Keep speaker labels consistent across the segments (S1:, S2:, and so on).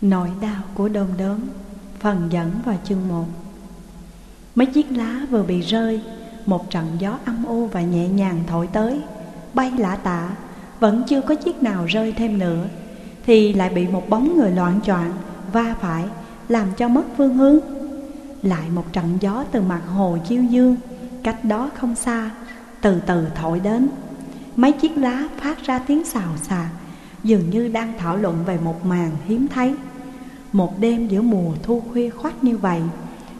S1: Nỗi đau của đom đớn Phần dẫn vào chương 1 Mấy chiếc lá vừa bị rơi, Một trận gió âm u và nhẹ nhàng thổi tới, Bay lả tả, Vẫn chưa có chiếc nào rơi thêm nữa, Thì lại bị một bóng người loạn choạng, Va phải, Làm cho mất phương hướng. Lại một trận gió từ mặt hồ chiêu dương, Cách đó không xa, Từ từ thổi đến. Mấy chiếc lá phát ra tiếng xào xạc, Dường như đang thảo luận về một màn hiếm thấy một đêm giữa mùa thu khuya khoắt như vậy,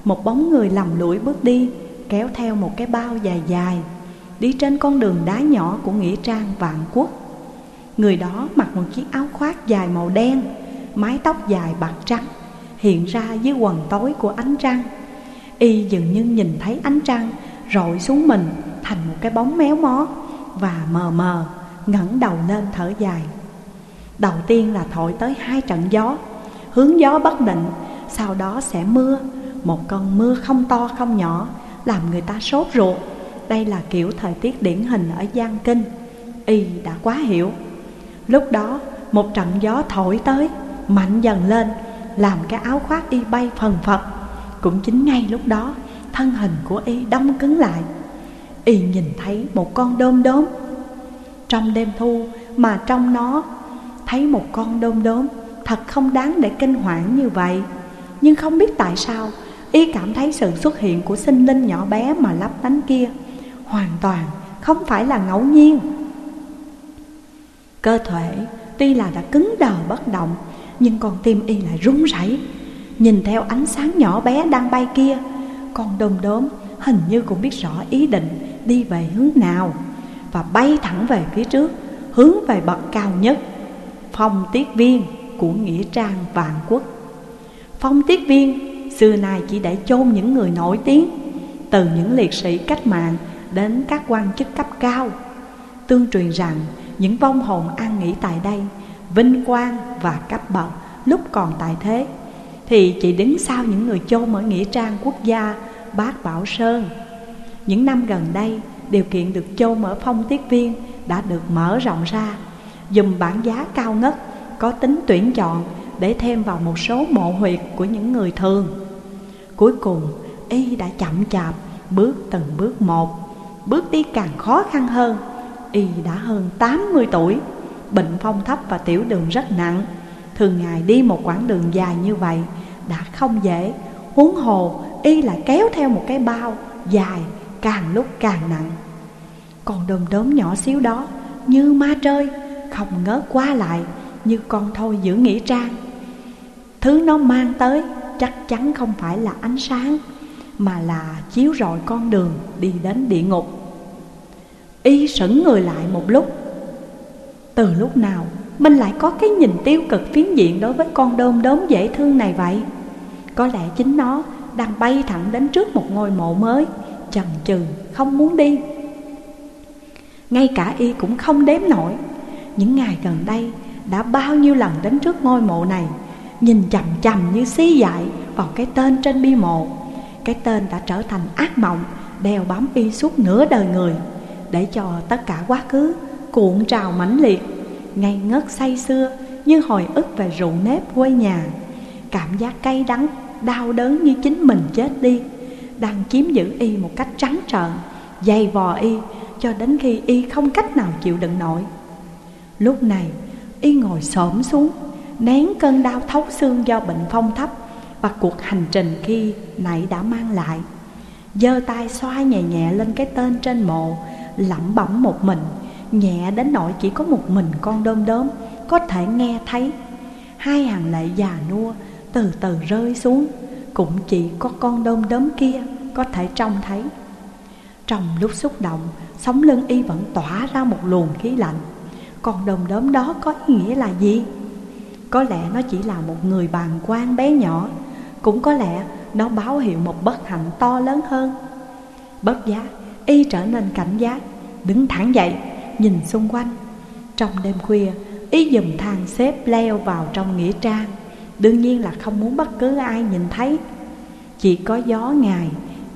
S1: Một bóng người lầm lũi bước đi, Kéo theo một cái bao dài dài, Đi trên con đường đá nhỏ của Nghĩa Trang Vạn Quốc. Người đó mặc một chiếc áo khoác dài màu đen, Mái tóc dài bạc trắng, Hiện ra dưới quần tối của ánh trăng. Y dường như nhìn thấy ánh trăng Rọi xuống mình thành một cái bóng méo mó Và mờ mờ, ngẩng đầu lên thở dài. Đầu tiên là thổi tới hai trận gió hướng gió bất định, Sau đó sẽ mưa. Một cơn mưa không to, không nhỏ, Làm người ta sốt ruột. Đây là kiểu thời tiết điển hình ở Giang Kinh. Y đã quá hiểu. Lúc đó, một trận gió thổi tới, Mạnh dần lên, Làm cái áo khoác y bay phần phật. Cũng chính ngay lúc đó, Thân hình của y đông cứng lại. Y nhìn thấy một con đom đóm. Trong đêm thu mà trong nó, Thấy một con đom đóm thật không đáng để kinh hoảng như vậy. Nhưng không biết tại sao, Y cảm thấy sự xuất hiện của sinh linh nhỏ bé mà lấp lánh kia Hoàn toàn không phải là ngẫu nhiên. Cơ thể tuy là đã cứng đờ bất động, Nhưng con tim y lại run rẩy. Nhìn theo ánh sáng nhỏ bé đang bay kia, Con đom đóm hình như cũng biết rõ ý định đi về hướng nào Và bay thẳng về phía trước, Hướng về bậc cao nhất, Phong tiết viên của Nghĩa Trang Vạn Quốc. Phong tiết viên xưa nay chỉ để chôn những người nổi tiếng, Từ những liệt sĩ cách mạng đến các quan chức cấp cao. Tương truyền rằng, những vong hồn an nghỉ tại đây, Vinh quang và cấp bậc lúc còn tại thế, Thì chỉ đứng sau những người chôn ở Nghĩa Trang Quốc gia Bác Bảo Sơn. Những năm gần đây, điều kiện được chôn ở phong tiết viên đã được mở rộng ra Dùm bản giá cao ngất có tính tuyển chọn để thêm vào một số mộ huyệt của những người thường. Cuối cùng, y đã chậm chạp bước từng bước một, bước đi càng khó khăn hơn. Y đã hơn 80 tuổi, bệnh phong thấp và tiểu đường rất nặng. Thường ngày đi một quãng đường dài như vậy đã không dễ, huống hồ y lại kéo theo một cái bao dài càng lúc càng nặng. Còn đom đốm nhỏ xíu đó như ma trơi, không ngớt qua lại như con thôi giữ nghĩa trang. Thứ nó mang tới chắc chắn không phải là ánh sáng, Mà là chiếu rọi con đường đi đến địa ngục. Y sững người lại một lúc. Từ lúc nào mình lại có cái nhìn tiêu cực phiến diện đối với con đom đóm dễ thương này vậy? Có lẽ chính nó đang bay thẳng đến trước một ngôi mộ mới, Chần chừ, không muốn đi. Ngay cả y cũng không đếm nổi. Những ngày gần đây đã bao nhiêu lần đến trước ngôi mộ này Nhìn chằm chằm như xí dại vào cái tên trên bi mộ. Cái tên đã trở thành ác mộng đeo bám y suốt nửa đời người Để cho tất cả quá khứ cuộn trào mãnh liệt Ngây ngất say xưa như hồi ức về rượu nếp quê nhà. Cảm giác cay đắng, đau đớn như chính mình chết đi Đang chiếm giữ y một cách trắng trợn Dày vò y cho đến khi y không cách nào chịu đựng nổi. Lúc này Y ngồi xổm xuống, Nén cơn đau thấu xương do bệnh phong thấp Và cuộc hành trình khi nãy đã mang lại. Giơ tay xoa nhẹ nhẹ lên cái tên trên mộ, lẩm bẩm một mình, Nhẹ đến nỗi chỉ có một mình con đom đóm Có thể nghe thấy. Hai hàng lệ già nua từ từ rơi xuống, Cũng chỉ có con đom đóm kia có thể trông thấy. Trong lúc xúc động, Sống lưng y vẫn tỏa ra một luồng khí lạnh còn đồng đốm đó có ý nghĩa là gì? Có lẽ nó chỉ là một người bàn quan bé nhỏ. Cũng có lẽ nó báo hiệu một bất hạnh to lớn hơn. Bất giác, y trở nên cảnh giác Đứng thẳng dậy, nhìn xung quanh. Trong đêm khuya, y dùm thang xếp leo vào trong nghĩa trang. Đương nhiên là không muốn bất cứ ai nhìn thấy. Chỉ có gió ngài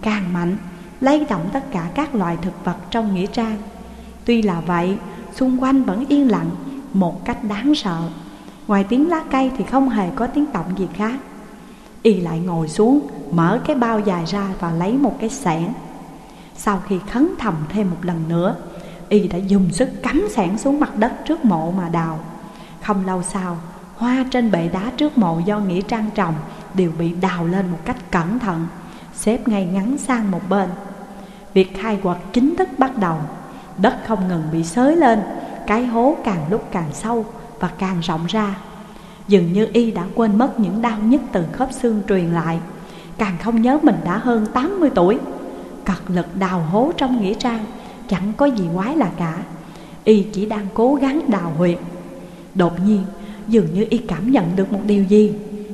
S1: càng mạnh Lay động tất cả các loại thực vật trong nghĩa trang. Tuy là vậy, xung quanh vẫn yên lặng một cách đáng sợ. Ngoài tiếng lá cây thì không hề có tiếng động gì khác. Y lại ngồi xuống, Mở cái bao dài ra và lấy một cái xẻng. Sau khi khấn thầm thêm một lần nữa, Y đã dùng sức cắm xẻng xuống mặt đất trước mộ mà đào. Không lâu sau, Hoa trên bệ đá trước mộ do Nghĩa Trang trồng Đều bị đào lên một cách cẩn thận, Xếp ngay ngắn sang một bên. Việc khai quật chính thức bắt đầu. Đất không ngừng bị xới lên, Cái hố càng lúc càng sâu và càng rộng ra. Dường như y đã quên mất những đau nhức từ khớp xương truyền lại. Càng không nhớ mình đã hơn 80 tuổi. Cật lực đào hố trong nghĩa trang Chẳng có gì quái là cả. Y chỉ đang cố gắng đào huyệt. Đột nhiên, dường như y cảm nhận được một điều gì.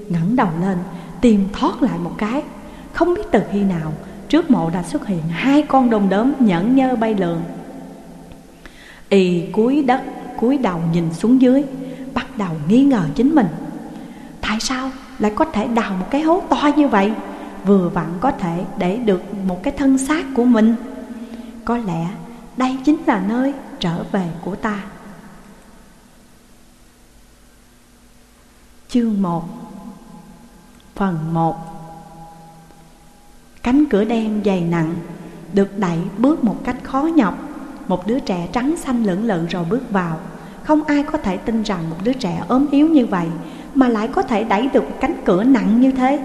S1: Ngẩng đầu lên, tìm thoát lại một cái. Không biết từ khi nào, Trước mộ đã xuất hiện hai con đom đóm nhẫn nhơ bay lượn. Y cúi đất, cúi đầu nhìn xuống dưới, Bắt đầu nghi ngờ chính mình. Tại sao lại có thể đào một cái hố to như vậy? Vừa vặn có thể để được một cái thân xác của mình. Có lẽ đây chính là nơi trở về của ta. Chương 1 Phần 1 Cánh cửa đen dày nặng, Được đẩy bước một cách khó nhọc. Một đứa trẻ trắng xanh lưỡng lự rồi bước vào. Không ai có thể tin rằng một đứa trẻ ốm yếu như vậy Mà lại có thể đẩy được cánh cửa nặng như thế.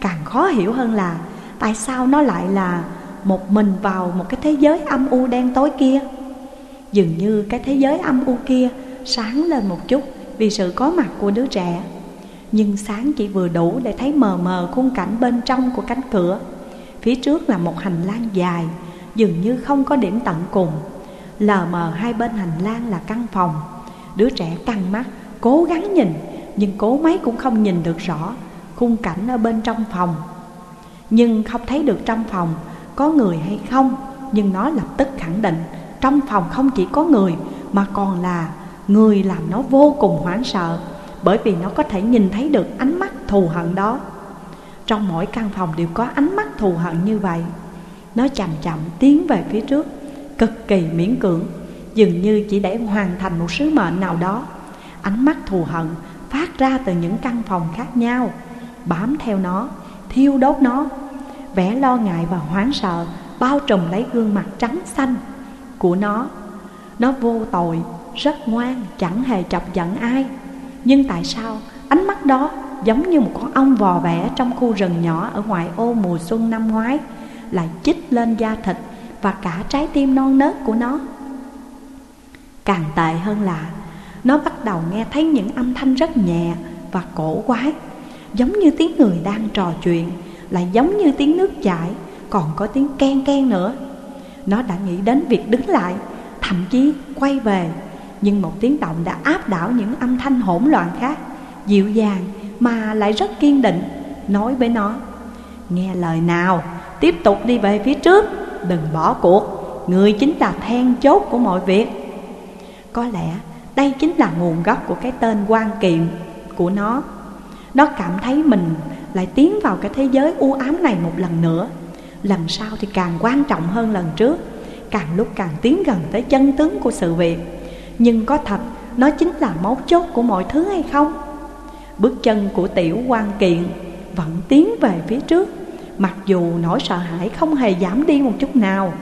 S1: Càng khó hiểu hơn là Tại sao nó lại là một mình vào một cái thế giới âm u đen tối kia. Dường như cái thế giới âm u kia sáng lên một chút Vì sự có mặt của đứa trẻ. Nhưng sáng chỉ vừa đủ để thấy mờ mờ khung cảnh bên trong của cánh cửa. Phía trước là một hành lang dài, Dường như không có điểm tận cùng. Lờ mờ hai bên hành lang là căn phòng. Đứa trẻ căng mắt, Cố gắng nhìn, Nhưng cố mấy cũng không nhìn được rõ Khung cảnh ở bên trong phòng. Nhưng không thấy được trong phòng Có người hay không, Nhưng nó lập tức khẳng định Trong phòng không chỉ có người, Mà còn là người làm nó vô cùng hoảng sợ, Bởi vì nó có thể nhìn thấy được ánh mắt thù hận đó. Trong mỗi căn phòng đều có ánh mắt thù hận như vậy. Nó chậm chậm tiến về phía trước. Cực kỳ miễn cưỡng Dường như chỉ để hoàn thành một sứ mệnh nào đó. Ánh mắt thù hận phát ra từ những căn phòng khác nhau Bám theo nó, thiêu đốt nó. Vẻ lo ngại và hoảng sợ Bao trùm lấy gương mặt trắng xanh của nó. Nó vô tội, rất ngoan, chẳng hề chọc giận ai. Nhưng tại sao ánh mắt đó giống như một con ong vò vẽ trong khu rừng nhỏ ở ngoại ô mùa xuân năm ngoái lại chích lên da thịt và cả trái tim non nớt của nó. Càng tệ hơn là, nó bắt đầu nghe thấy những âm thanh rất nhẹ và cổ quái, giống như tiếng người đang trò chuyện, lại giống như tiếng nước chảy, còn có tiếng ken ken nữa. Nó đã nghĩ đến việc đứng lại, thậm chí quay về, nhưng một tiếng động đã áp đảo những âm thanh hỗn loạn khác, dịu dàng mà lại rất kiên định, nói với nó, nghe lời nào, tiếp tục đi về phía trước đừng bỏ cuộc. Người chính là then chốt của mọi việc. Có lẽ đây chính là nguồn gốc của cái tên quan kiện của nó. Nó cảm thấy mình lại tiến vào cái thế giới u ám này một lần nữa. Lần sau thì càng quan trọng hơn lần trước. Càng lúc càng tiến gần tới chân tướng của sự việc. Nhưng có thật, nó chính là mấu chốt của mọi thứ hay không? Bước chân của tiểu quan kiện vẫn tiến về phía trước. Mặc dù nỗi sợ hãi không hề giảm đi một chút nào.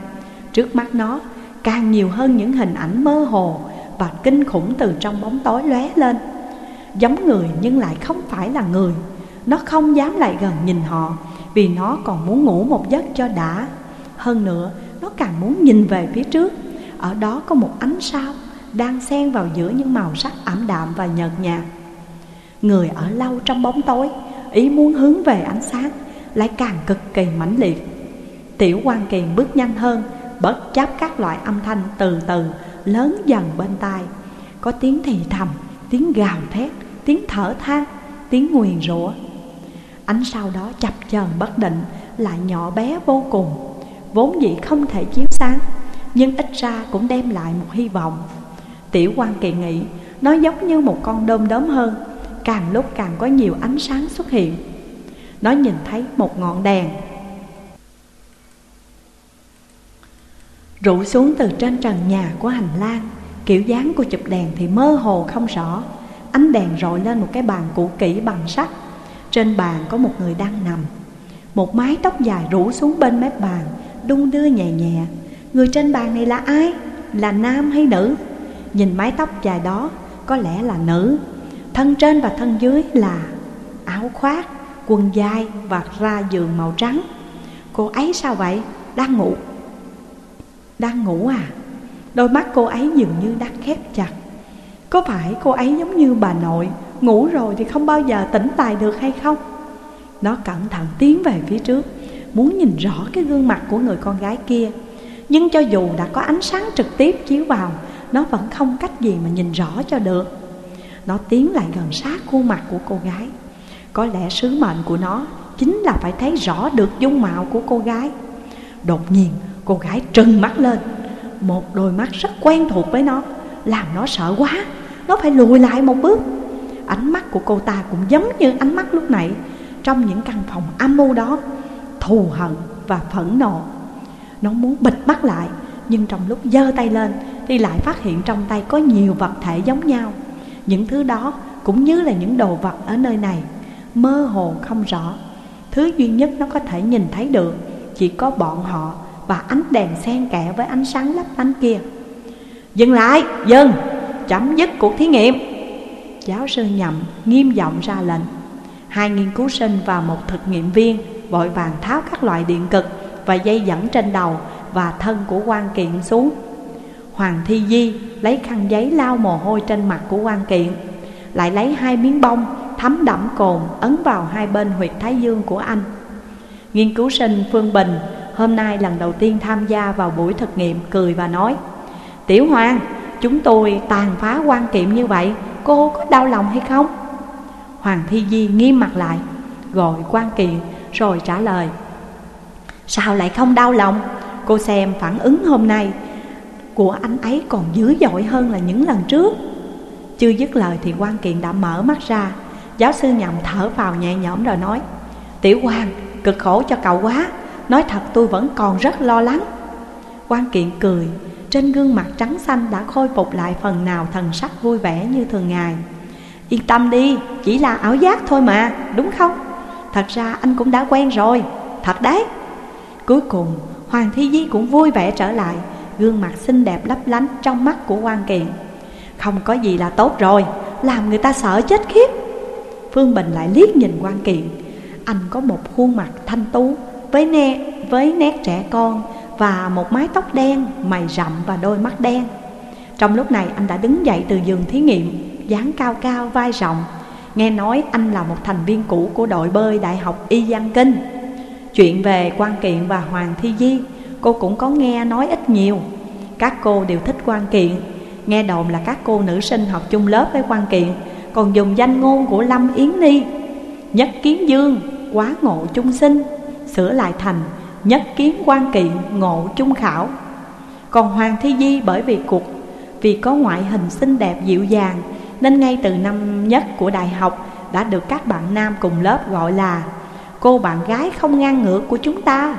S1: Trước mắt nó, càng nhiều hơn những hình ảnh mơ hồ Và kinh khủng từ trong bóng tối lóe lên. Giống người nhưng lại không phải là người. Nó không dám lại gần nhìn họ Vì nó còn muốn ngủ một giấc cho đã. Hơn nữa, nó càng muốn nhìn về phía trước. Ở đó có một ánh sao Đang xen vào giữa những màu sắc ảm đạm và nhợt nhạt. Người ở lâu trong bóng tối, Ý muốn hướng về ánh sáng lại càng cực kỳ mãnh liệt. Tiểu quan kiền bước nhanh hơn Bất chấp các loại âm thanh từ từ Lớn dần bên tai. Có tiếng thì thầm, Tiếng gào thét, Tiếng thở than, Tiếng nguyền rủa. Ánh sau đó chập chờn bất định, Lại nhỏ bé vô cùng. Vốn dĩ không thể chiếu sáng, Nhưng ít ra cũng đem lại một hy vọng. Tiểu quan kỳ nghĩ, Nó giống như một con đom đóm hơn, càng lúc càng có nhiều ánh sáng xuất hiện nó nhìn thấy một ngọn đèn. Rủ xuống từ trên trần nhà của hành lang kiểu dáng của chụp đèn thì mơ hồ không rõ. Ánh đèn rọi lên một cái bàn cũ kỹ bằng sắt. Trên bàn có một người đang nằm. Một mái tóc dài rủ xuống bên mép bàn Đung đưa nhẹ nhẹ. Người trên bàn này là ai? Là nam hay nữ? Nhìn mái tóc dài đó Có lẽ là nữ. Thân trên và thân dưới là áo khoác, quần dài và ra giường màu trắng Cô ấy sao vậy? Đang ngủ Đang ngủ à? Đôi mắt cô ấy dường như đang khép chặt Có phải cô ấy giống như bà nội, Ngủ rồi thì không bao giờ tỉnh tài được hay không? Nó cẩn thận tiến về phía trước, Muốn nhìn rõ cái gương mặt của người con gái kia Nhưng cho dù đã có ánh sáng trực tiếp chiếu vào, Nó vẫn không cách gì mà nhìn rõ cho được Nó tiến lại gần sát khuôn mặt của cô gái có lẽ sứ mệnh của nó Chính là phải thấy rõ được dung mạo của cô gái. Đột nhiên, cô gái trừng mắt lên. Một đôi mắt rất quen thuộc với nó, Làm nó sợ quá. Nó phải lùi lại một bước. Ánh mắt của cô ta cũng giống như ánh mắt lúc nãy, Trong những căn phòng âm mưu đó, Thù hận và phẫn nộ. Nó muốn bịt mắt lại, Nhưng trong lúc giơ tay lên Thì lại phát hiện trong tay có nhiều vật thể giống nhau. Những thứ đó cũng như là những đồ vật ở nơi này. Mơ hồ không rõ. Thứ duy nhất nó có thể nhìn thấy được Chỉ có bọn họ và ánh đèn xen kẽ với ánh sáng lấp lánh kia. Dừng lại, dừng, chấm dứt cuộc thí nghiệm! Giáo sư nhậm nghiêm giọng ra lệnh. Hai nghiên cứu sinh và một thực nghiệm viên Vội vàng tháo các loại điện cực Và dây dẫn trên đầu và thân của quan kiện xuống. Hoàng Thi Di lấy khăn giấy lau mồ hôi trên mặt của quan kiện Lại lấy hai miếng bông thấm đẫm cồn ấn vào hai bên huyệt thái dương của anh Nghiên cứu sinh Phương Bình hôm nay lần đầu tiên tham gia vào buổi thực nghiệm cười và nói Tiểu Hoàng, chúng tôi tàn phá quan kiệm như vậy, cô có đau lòng hay không? Hoàng Thi Di nghiêm mặt lại, gọi quan kiện rồi trả lời Sao lại không đau lòng? Cô xem phản ứng hôm nay của anh ấy còn dữ dội hơn là những lần trước Chưa dứt lời thì quan kiện đã mở mắt ra Giáo sư nhậm thở vào nhẹ nhõm rồi nói Tiểu quan cực khổ cho cậu quá. Nói thật tôi vẫn còn rất lo lắng. Quan kiện cười Trên gương mặt trắng xanh đã khôi phục lại phần nào thần sắc vui vẻ như thường ngày. Yên tâm đi, chỉ là ảo giác thôi mà, đúng không? Thật ra anh cũng đã quen rồi, thật đấy. Cuối cùng Hoàng Thi Di cũng vui vẻ trở lại Gương mặt xinh đẹp lấp lánh trong mắt của quan kiện. Không có gì là tốt rồi Làm người ta sợ chết khiếp. Phương Bình lại liếc nhìn quan kiện. Anh có một khuôn mặt thanh tú Với nét, với nét trẻ con Và một mái tóc đen, mày rậm và đôi mắt đen. Trong lúc này anh đã đứng dậy từ giường thí nghiệm dáng cao cao vai rộng. Nghe nói anh là một thành viên cũ của đội bơi Đại học Y Giang Kinh. Chuyện về quan kiện và Hoàng Thi Di Cô cũng có nghe nói ít nhiều. Các cô đều thích quan kiện. Nghe đồn là các cô nữ sinh học chung lớp với quan kiện. Còn dùng danh ngôn của Lâm Yến Ni Nhất kiến dương, quá ngộ chung sinh Sửa lại thành nhất kiến quan kiện, ngộ chung khảo. Còn Hoàng Thi Di bởi vì cuộc Vì có ngoại hình xinh đẹp dịu dàng Nên ngay từ năm nhất của đại học Đã được các bạn nam cùng lớp gọi là Cô bạn gái không ngang ngược của chúng ta.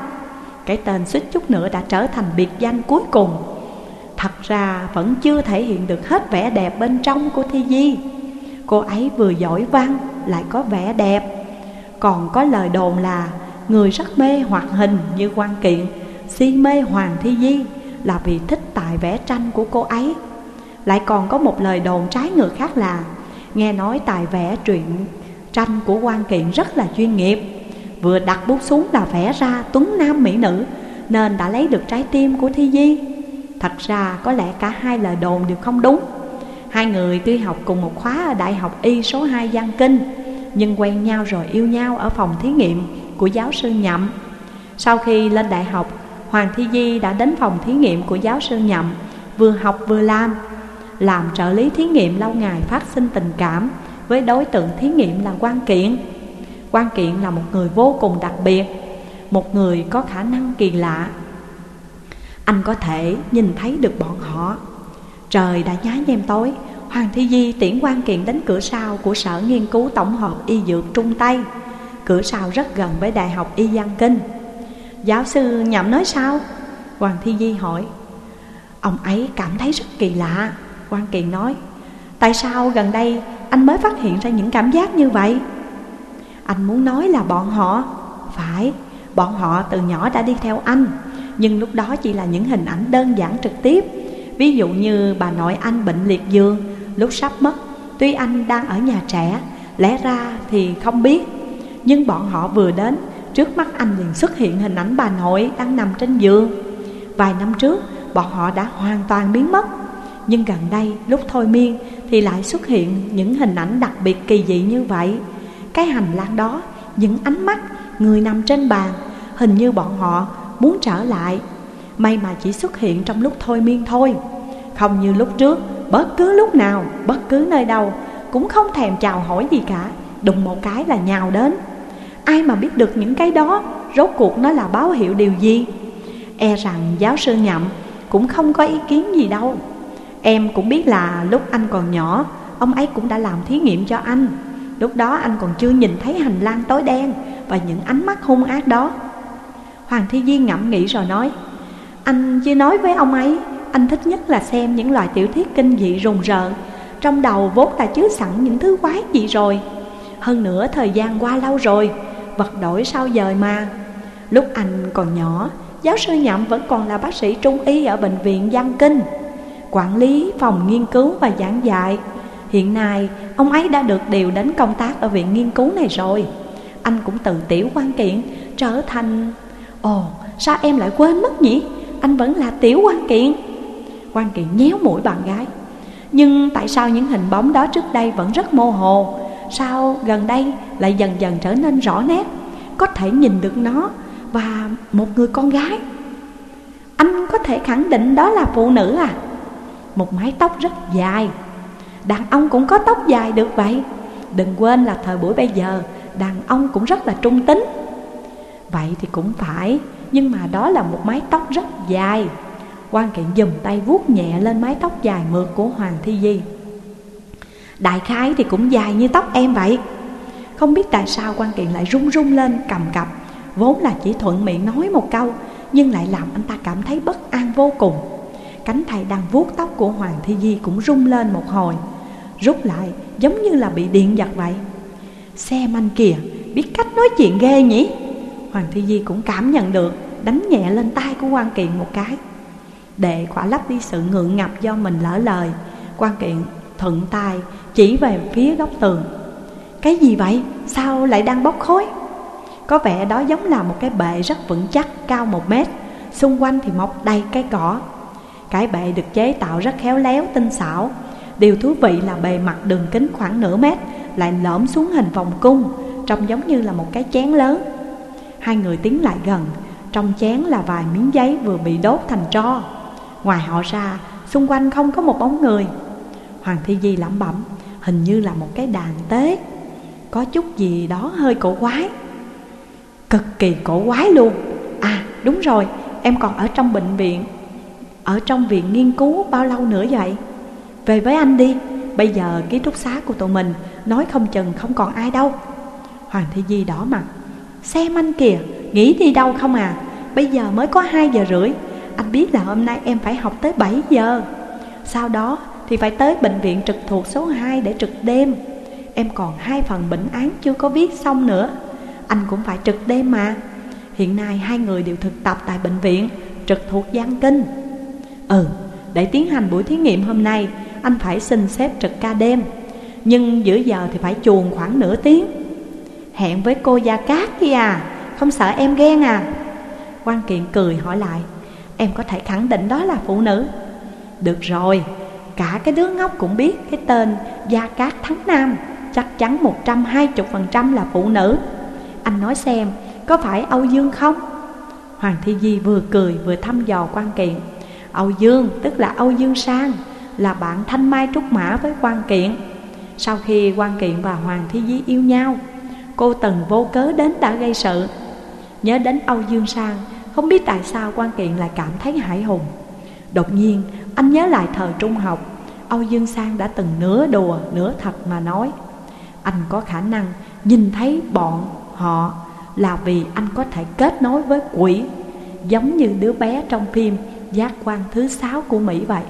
S1: Cái tên suýt chút nữa đã trở thành biệt danh cuối cùng. Thật ra vẫn chưa thể hiện được hết vẻ đẹp bên trong của Thi Di. Cô ấy vừa giỏi văn lại có vẻ đẹp. Còn có lời đồn là, người rất mê hoạt hình như quan kiện, Si mê Hoàng Thi Di, là vì thích tài vẽ tranh của cô ấy. Lại còn có một lời đồn trái ngược khác là, Nghe nói tài vẽ truyện tranh của quan kiện rất là chuyên nghiệp. Vừa đặt bút xuống là vẽ ra tuấn nam mỹ nữ, Nên đã lấy được trái tim của Thi Di. Thật ra có lẽ cả hai lời đồn đều không đúng. Hai người tuy học cùng một khóa ở Đại học Y số 2 Giang Kinh, Nhưng quen nhau rồi yêu nhau ở phòng thí nghiệm của giáo sư Nhậm. Sau khi lên đại học, Hoàng Thi Di đã đến phòng thí nghiệm của giáo sư Nhậm, Vừa học vừa làm. Làm trợ lý thí nghiệm lâu ngày phát sinh tình cảm Với đối tượng thí nghiệm là quan kiện. Quan kiện là một người vô cùng đặc biệt, Một người có khả năng kỳ lạ. Anh có thể nhìn thấy được bọn họ. Trời đã nhá nhem tối Hoàng Thi Di tiễn quan kiện đến cửa sau của Sở Nghiên cứu Tổng hợp Y Dược Trung Tây. Cửa sau rất gần với Đại học Y Giang Kinh. Giáo sư nhậm nói sao? Hoàng Thi Di hỏi. Ông ấy cảm thấy rất kỳ lạ. Quan Kiện nói Tại sao gần đây anh mới phát hiện ra những cảm giác như vậy? Anh muốn nói là bọn họ Phải, bọn họ từ nhỏ đã đi theo anh Nhưng lúc đó chỉ là những hình ảnh đơn giản trực tiếp Ví dụ như bà nội anh bệnh liệt giường Lúc sắp mất, Tuy anh đang ở nhà trẻ, Lẽ ra thì không biết. Nhưng bọn họ vừa đến, Trước mắt anh liền xuất hiện hình ảnh bà nội đang nằm trên giường. Vài năm trước, bọn họ đã hoàn toàn biến mất. Nhưng gần đây, lúc thôi miên, Thì lại xuất hiện những hình ảnh đặc biệt kỳ dị như vậy. Cái hành lang đó, Những ánh mắt, Người nằm trên bàn, Hình như bọn họ muốn trở lại. May mà chỉ xuất hiện trong lúc thôi miên thôi. Không như lúc trước Bất cứ lúc nào, bất cứ nơi đâu Cũng không thèm chào hỏi gì cả. Đụng một cái là nhào đến. Ai mà biết được những cái đó Rốt cuộc nó là báo hiệu điều gì? E rằng giáo sư nhậm Cũng không có ý kiến gì đâu. Em cũng biết là lúc anh còn nhỏ Ông ấy cũng đã làm thí nghiệm cho anh. Lúc đó anh còn chưa nhìn thấy hành lang tối đen Và những ánh mắt hung ác đó. Hoàng Thi Di ngẫm nghĩ rồi nói anh chưa nói với ông ấy, Anh thích nhất là xem những loại tiểu thuyết kinh dị rùng rợn. Trong đầu vốn đã chứa sẵn những thứ quái dị rồi. Hơn nữa, thời gian qua lâu rồi, Vật đổi sao dời mà. Lúc anh còn nhỏ, Giáo sư Nhậm vẫn còn là bác sĩ trung y ở bệnh viện Giang Kinh, Quản lý phòng nghiên cứu và giảng dạy. Hiện nay, ông ấy đã được điều đến công tác ở viện nghiên cứu này rồi. Anh cũng tự tiểu quan kiện trở thành, Ồ, sao em lại quên mất nhỉ? Anh vẫn là tiểu quan kiện Quan kiện nhéo mũi bạn gái. Nhưng tại sao những hình bóng đó trước đây vẫn rất mơ hồ? Sao gần đây lại dần dần trở nên rõ nét, Có thể nhìn được nó và một người con gái? Anh có thể khẳng định đó là phụ nữ à? Một mái tóc rất dài. Đàn ông cũng có tóc dài được vậy. Đừng quên là thời buổi bây giờ, Đàn ông cũng rất là trung tính. Vậy thì cũng phải nhưng mà đó là một mái tóc rất dài. Quan kiện dùm tay vuốt nhẹ lên mái tóc dài mượt của Hoàng Thi Di. Đại khái thì cũng dài như tóc em vậy. Không biết tại sao quan kiện lại run run lên, cầm cập. Vốn là chỉ thuận miệng nói một câu, Nhưng lại làm anh ta cảm thấy bất an vô cùng. Cánh tay đang vuốt tóc của Hoàng Thi Di cũng rung lên một hồi. Rút lại, giống như là bị điện giật vậy. Xem anh kìa, biết cách nói chuyện ghê nhỉ? Hoàng Thi Di cũng cảm nhận được Đánh nhẹ lên tay của quan kiện một cái. Để khỏa lấp đi sự ngượng ngập do mình lỡ lời. Quan kiện thuận tay chỉ về phía góc tường. Cái gì vậy? Sao lại đang bốc khói? Có vẻ đó giống là một cái bệ rất vững chắc cao một mét. Xung quanh thì mọc đầy cây cỏ. Cái bệ được chế tạo rất khéo léo, tinh xảo. Điều thú vị là bề mặt đường kính khoảng nửa mét Lại lõm xuống hình vòng cung Trông giống như là một cái chén lớn. Hai người tiến lại gần, Trong chén là vài miếng giấy vừa bị đốt thành tro. Ngoài họ ra, Xung quanh không có một bóng người. Hoàng Thi Di lẩm bẩm, Hình như là một cái đàn tế. Có chút gì đó hơi cổ quái. Cực kỳ cổ quái luôn. À đúng rồi, Em còn ở trong bệnh viện. Ở trong viện nghiên cứu bao lâu nữa vậy? Về với anh đi, Bây giờ ký túc xá của tụi mình, Nói không chừng không còn ai đâu. Hoàng thi Di đỏ mặt. Xem anh kìa Nghĩ đi đâu không à? Bây giờ mới có 2 giờ rưỡi. Anh biết là hôm nay em phải học tới 7 giờ. Sau đó thì phải tới bệnh viện trực thuộc số 2 để trực đêm. Em còn hai phần bệnh án chưa có viết xong nữa. Anh cũng phải trực đêm mà. Hiện nay hai người đều thực tập tại bệnh viện Trực thuộc Giang Kinh. Ừ, để tiến hành buổi thí nghiệm hôm nay Anh phải xin xếp trực ca đêm. Nhưng giữa giờ thì phải chuồn khoảng nửa tiếng. Hẹn với cô Gia Cát kia à. Không sợ em ghen à? Quan kiện cười hỏi lại, Em có thể khẳng định đó là phụ nữ. Được rồi, Cả cái đứa ngốc cũng biết cái tên Gia Cát Thắng Nam, Chắc chắn 120% là phụ nữ. Anh nói xem, có phải Âu Dương không? Hoàng Thi Di vừa cười vừa thăm dò quan kiện. Âu Dương, tức là Âu Dương Sang, Là bạn thanh mai trúc mã với quan kiện. Sau khi quan kiện và Hoàng Thi Di yêu nhau Cô Tần vô cớ đến đã gây sự. Nhớ đến Âu Dương Sang, Không biết tại sao quan kiện lại cảm thấy hải hùng. Đột nhiên, anh nhớ lại thời trung học, Âu Dương Sang đã từng nửa đùa, nửa thật mà nói. Anh có khả năng nhìn thấy bọn họ là vì anh có thể kết nối với quỷ, Giống như đứa bé trong phim Giác quan thứ sáu của Mỹ vậy.